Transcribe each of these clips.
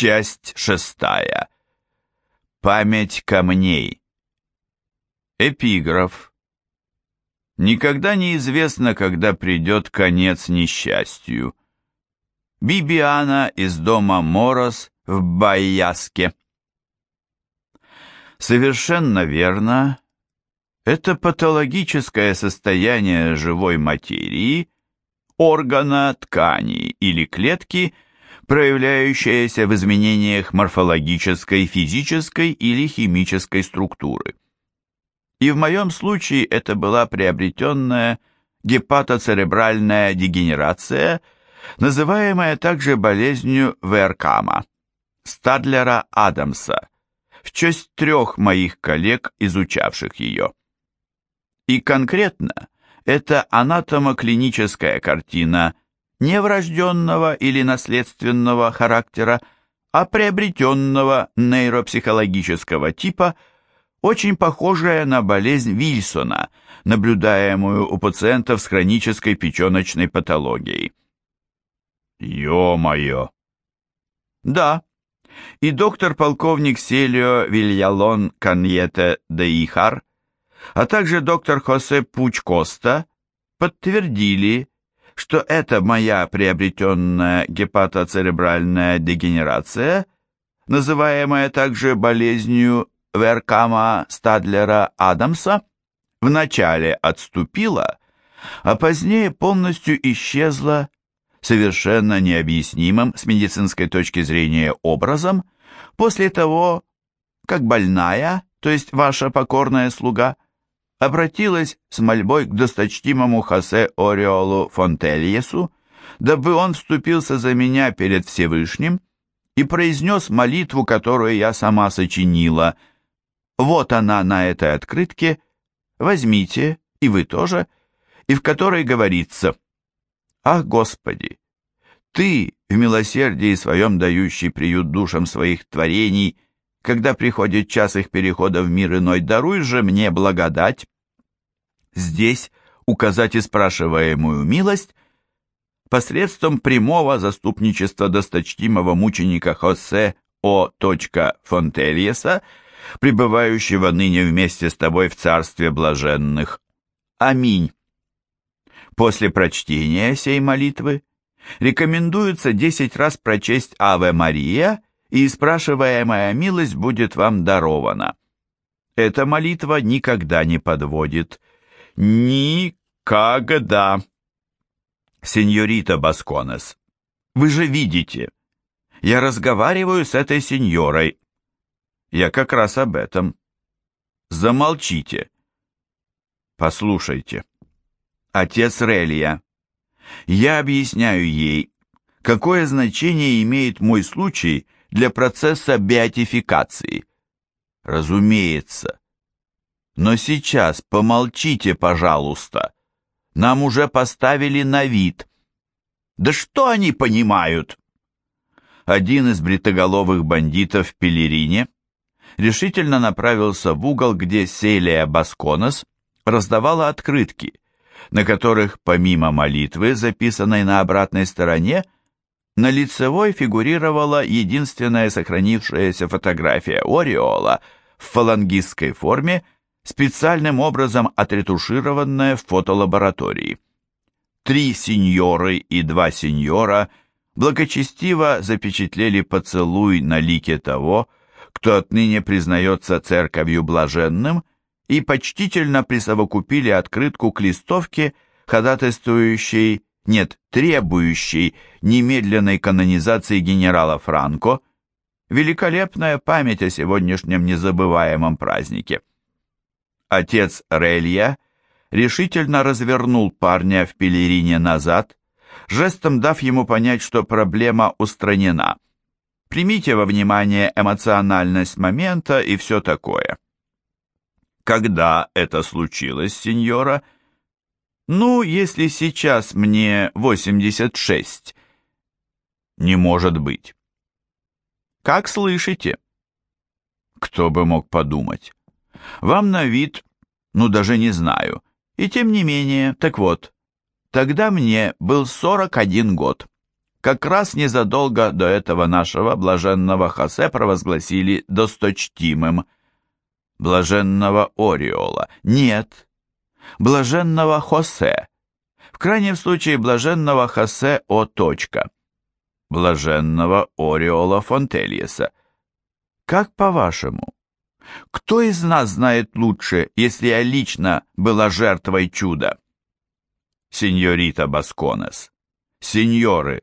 Часть шестая. Память камней. Эпиграф. Никогда не известно, когда придет конец несчастью. Бибиана из дома Морос в Байяске. Совершенно верно. Это патологическое состояние живой материи, органа, ткани или клетки – проявляющаяся в изменениях морфологической, физической или химической структуры. И в моем случае это была приобретенная гепатоцеребральная дегенерация, называемая также болезнью Веркама, Стадлера-Адамса, в честь трех моих коллег, изучавших ее. И конкретно это анатомоклиническая картина – не врожденного или наследственного характера, а приобретенного нейропсихологического типа, очень похожая на болезнь Вильсона, наблюдаемую у пациентов с хронической печеночной патологией. Ё-моё! Да, и доктор-полковник Селио Вильялон Каньете де Ихар, а также доктор Хосе Пуч-Коста подтвердили, что это моя приобретенная гепатоцеребральная дегенерация, называемая также болезнью Веркама Стадлера Адамса, вначале отступила, а позднее полностью исчезла совершенно необъяснимым с медицинской точки зрения образом после того, как больная, то есть ваша покорная слуга, обратилась с мольбой к досточтимому Хосе Ореолу Фонтельесу, дабы он вступился за меня перед Всевышним и произнес молитву, которую я сама сочинила. Вот она на этой открытке, возьмите, и вы тоже, и в которой говорится «Ах, Господи, Ты, в милосердии своем дающий приют душам своих творений, — когда приходит час их перехода в мир иной, даруй же мне благодать. Здесь указать и спрашиваемую милость посредством прямого заступничества досточтимого мученика Хосе О. Фонтельеса, пребывающего ныне вместе с тобой в царстве блаженных. Аминь. После прочтения сей молитвы рекомендуется десять раз прочесть «Аве Мария» и спрашиваемая милость будет вам дарована. Эта молитва никогда не подводит. Никогда. Сеньорита Басконес, вы же видите, я разговариваю с этой сеньорой. Я как раз об этом. Замолчите. Послушайте. Отец Релия, я объясняю ей, какое значение имеет мой случай – для процесса беатификации. Разумеется. Но сейчас помолчите, пожалуйста. Нам уже поставили на вид. Да что они понимают? Один из бритоголовых бандитов в Пелерине решительно направился в угол, где Селия Басконос раздавала открытки, на которых, помимо молитвы, записанной на обратной стороне, на лицевой фигурировала единственная сохранившаяся фотография Ореола в фалангистской форме, специальным образом отретушированная в фотолаборатории. Три сеньоры и два сеньора благочестиво запечатлели поцелуй на лике того, кто отныне признается церковью блаженным, и почтительно присовокупили открытку к листовке, ходатайствующей нет, требующий немедленной канонизации генерала Франко, великолепная память о сегодняшнем незабываемом празднике. Отец Релья решительно развернул парня в пелерине назад, жестом дав ему понять, что проблема устранена. Примите во внимание эмоциональность момента и все такое. Когда это случилось, сеньора, — ну, если сейчас мне 86. Не может быть. Как слышите? Кто бы мог подумать? Вам на вид, ну даже не знаю. И тем не менее, так вот, тогда мне был 41 год. как раз незадолго до этого нашего блаженного Хосе провозгласили досточтимым. Блаженного Ориола. Нет. Блаженного Хосе. В крайнем случае блаженного Хосе О. Точка. Блаженного Ориола Фонтельеса. Как по-вашему? Кто из нас знает лучше, если я лично была жертвой чуда? Сеньорита Басконес. Сеньоры,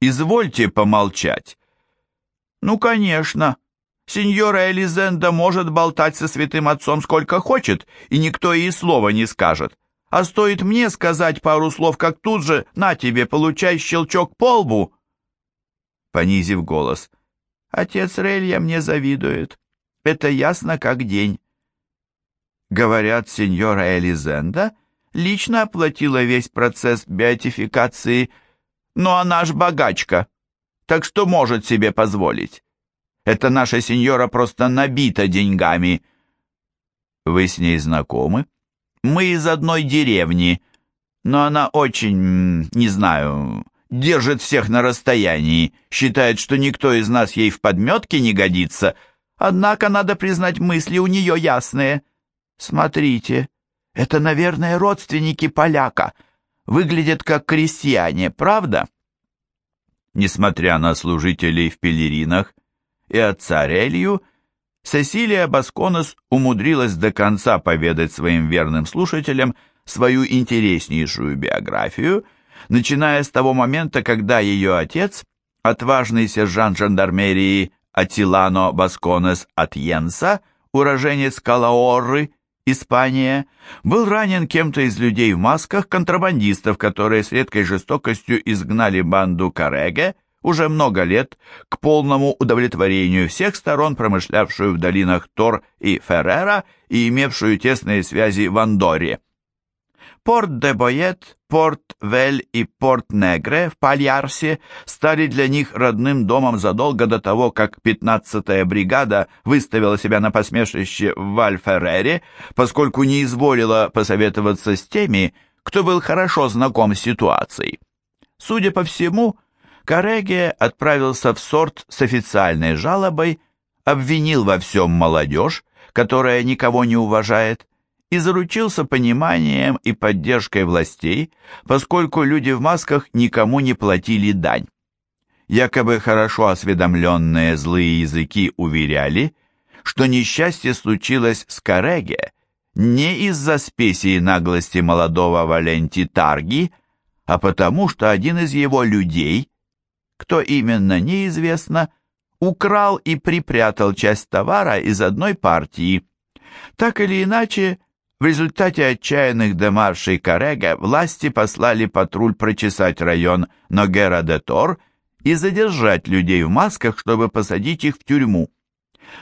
извольте помолчать. Ну, конечно. Сеньора Элизенда может болтать со святым отцом сколько хочет, и никто ей слова не скажет. А стоит мне сказать пару слов, как тут же, на тебе, получай щелчок по лбу. Понизив голос, — Отец Релья мне завидует. Это ясно как день. Говорят, сеньора Элизенда лично оплатила весь процесс беатификации, но она ж богачка, так что может себе позволить. Это наша сеньора просто набита деньгами. Вы с ней знакомы? Мы из одной деревни, но она очень, не знаю, держит всех на расстоянии, считает, что никто из нас ей в подметке не годится. Однако, надо признать, мысли у нее ясные. Смотрите, это, наверное, родственники поляка. Выглядят как крестьяне, правда? Несмотря на служителей в пелеринах и отца Релью, Сесилия Басконос умудрилась до конца поведать своим верным слушателям свою интереснейшую биографию – начиная с того момента, когда ее отец, отважный сержант жандармерии Атилано Басконес Атьенса, уроженец Калаорры, Испания, был ранен кем-то из людей в масках контрабандистов, которые с редкой жестокостью изгнали банду Кареге уже много лет к полному удовлетворению всех сторон, промышлявшую в долинах Тор и Феррера и имевшую тесные связи в Андоре. Порт-де-Боет, Порт-Вель и Порт-Негре в Пальярсе стали для них родным домом задолго до того, как 15-я бригада выставила себя на посмешище в Вальферере, поскольку не изволила посоветоваться с теми, кто был хорошо знаком с ситуацией. Судя по всему, Кареге отправился в сорт с официальной жалобой, обвинил во всем молодежь, которая никого не уважает, и заручился пониманием и поддержкой властей, поскольку люди в масках никому не платили дань. Якобы хорошо осведомленные злые языки уверяли, что несчастье случилось с Кареге не из-за спеси и наглости молодого Валенти Тарги, а потому что один из его людей, кто именно неизвестно, украл и припрятал часть товара из одной партии. Так или иначе, в результате отчаянных демаршей Карега власти послали патруль прочесать район Ногера-де-Тор и задержать людей в масках, чтобы посадить их в тюрьму.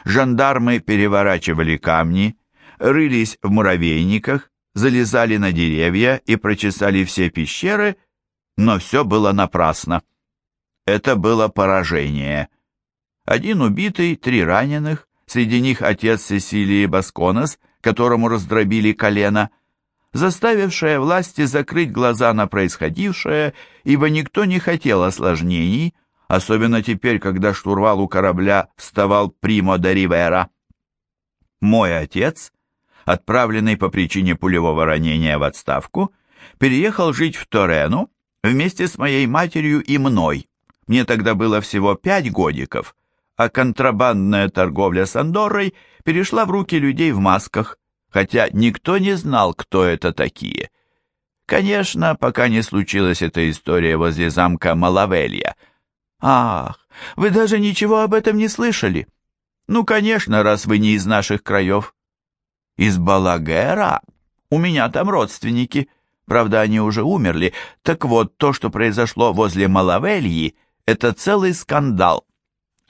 Жандармы переворачивали камни, рылись в муравейниках, залезали на деревья и прочесали все пещеры, но все было напрасно. Это было поражение. Один убитый, три раненых, среди них отец Сесилии Басконос – которому раздробили колено, заставившая власти закрыть глаза на происходившее, ибо никто не хотел осложнений, особенно теперь, когда штурвал у корабля вставал Примо де Ривера. Мой отец, отправленный по причине пулевого ранения в отставку, переехал жить в Торену вместе с моей матерью и мной. Мне тогда было всего пять годиков, а контрабандная торговля с Андоррой перешла в руки людей в масках, хотя никто не знал, кто это такие. Конечно, пока не случилась эта история возле замка Малавелья. Ах, вы даже ничего об этом не слышали? Ну, конечно, раз вы не из наших краев. Из Балагера? У меня там родственники. Правда, они уже умерли. Так вот, то, что произошло возле Малавельи, это целый скандал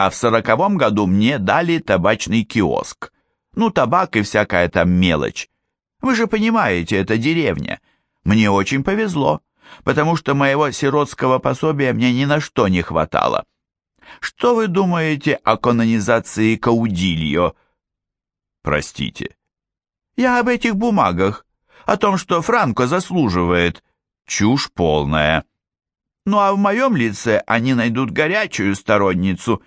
а в сороковом году мне дали табачный киоск. Ну, табак и всякая там мелочь. Вы же понимаете, это деревня. Мне очень повезло, потому что моего сиротского пособия мне ни на что не хватало. Что вы думаете о канонизации Каудильо? Простите. Я об этих бумагах, о том, что Франко заслуживает. Чушь полная. Ну а в моем лице они найдут горячую сторонницу.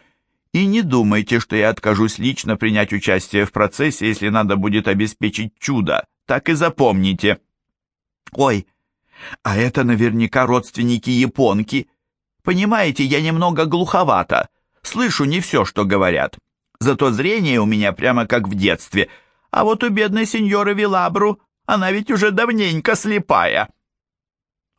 И не думайте, что я откажусь лично принять участие в процессе, если надо будет обеспечить чудо. Так и запомните. Ой, а это наверняка родственники японки. Понимаете, я немного глуховата. Слышу не все, что говорят. Зато зрение у меня прямо как в детстве. А вот у бедной сеньоры Вилабру она ведь уже давненько слепая.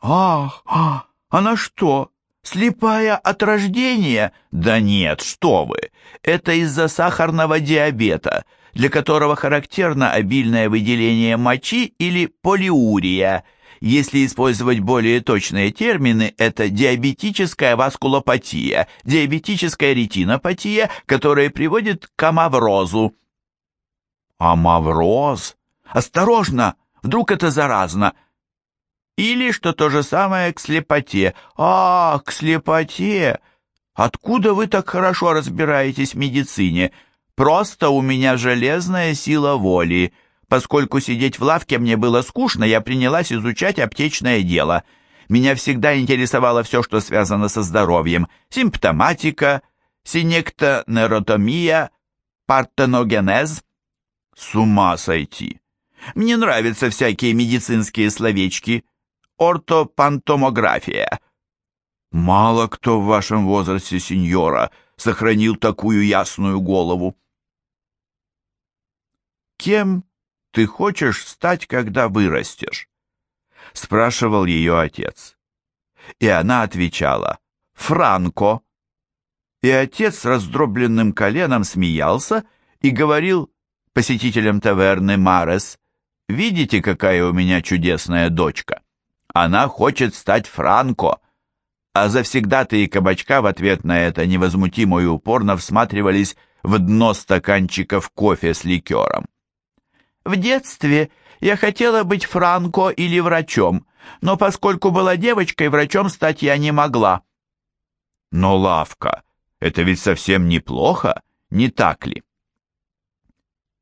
Ах, ах, она что, слепая от рождения? Да нет, что вы. Это из-за сахарного диабета, для которого характерно обильное выделение мочи или полиурия. Если использовать более точные термины, это диабетическая васкулопатия, диабетическая ретинопатия, которая приводит к амаврозу. Амавроз? Осторожно, вдруг это заразно. Или, что то же самое, к слепоте. А, к слепоте! Откуда вы так хорошо разбираетесь в медицине? Просто у меня железная сила воли. Поскольку сидеть в лавке мне было скучно, я принялась изучать аптечное дело. Меня всегда интересовало все, что связано со здоровьем. Симптоматика, синектонеротомия, партеногенез. С ума сойти! Мне нравятся всякие медицинские словечки. Ортопантомография. Мало кто в вашем возрасте, сеньора, сохранил такую ясную голову. Кем ты хочешь стать, когда вырастешь? Спрашивал ее отец. И она отвечала, Франко. И отец с раздробленным коленом смеялся и говорил посетителям таверны Марес, Видите, какая у меня чудесная дочка? Она хочет стать Франко. А завсегдатые кабачка в ответ на это невозмутимо и упорно всматривались в дно стаканчиков кофе с ликером. В детстве я хотела быть Франко или врачом, но поскольку была девочкой, врачом стать я не могла. Но лавка, это ведь совсем неплохо, не так ли?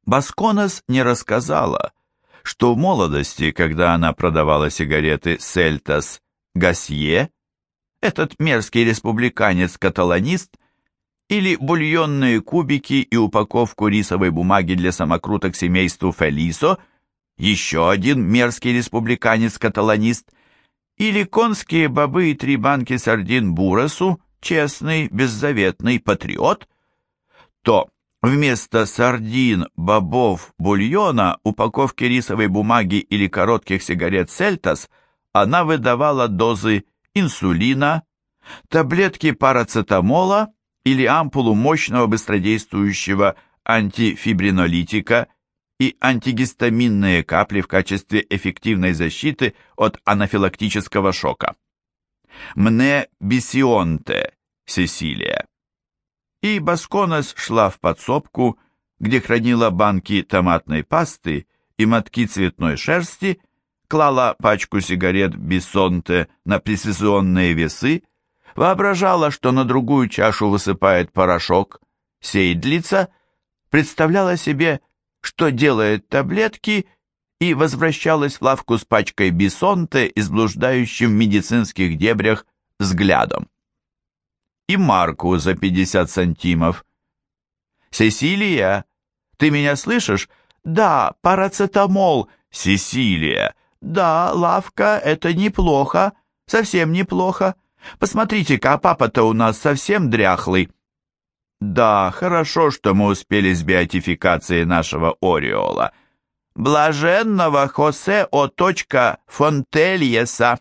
Басконос не рассказала, что в молодости, когда она продавала сигареты «Сельтас» Гасье, этот мерзкий республиканец-каталанист, или бульонные кубики и упаковку рисовой бумаги для самокруток семейству Фелисо, еще один мерзкий республиканец-каталанист, или конские бобы и три банки сардин Бурасу, честный, беззаветный патриот, то Вместо сардин, бобов, бульона, упаковки рисовой бумаги или коротких сигарет «Сельтас» она выдавала дозы инсулина, таблетки парацетамола или ампулу мощного быстродействующего антифибринолитика и антигистаминные капли в качестве эффективной защиты от анафилактического шока. Мне бисионте, Сесилия и Басконес шла в подсобку, где хранила банки томатной пасты и мотки цветной шерсти, клала пачку сигарет Бессонте на прецизионные весы, воображала, что на другую чашу высыпает порошок, сейдлица, представляла себе, что делает таблетки и возвращалась в лавку с пачкой Бессонте и с в медицинских дебрях взглядом и марку за 50 сантимов. «Сесилия, ты меня слышишь?» «Да, парацетамол». «Сесилия». «Да, лавка, это неплохо, совсем неплохо. Посмотрите-ка, а папа-то у нас совсем дряхлый». «Да, хорошо, что мы успели с беатификацией нашего Ореола». «Блаженного Хосе О. Фонтельеса».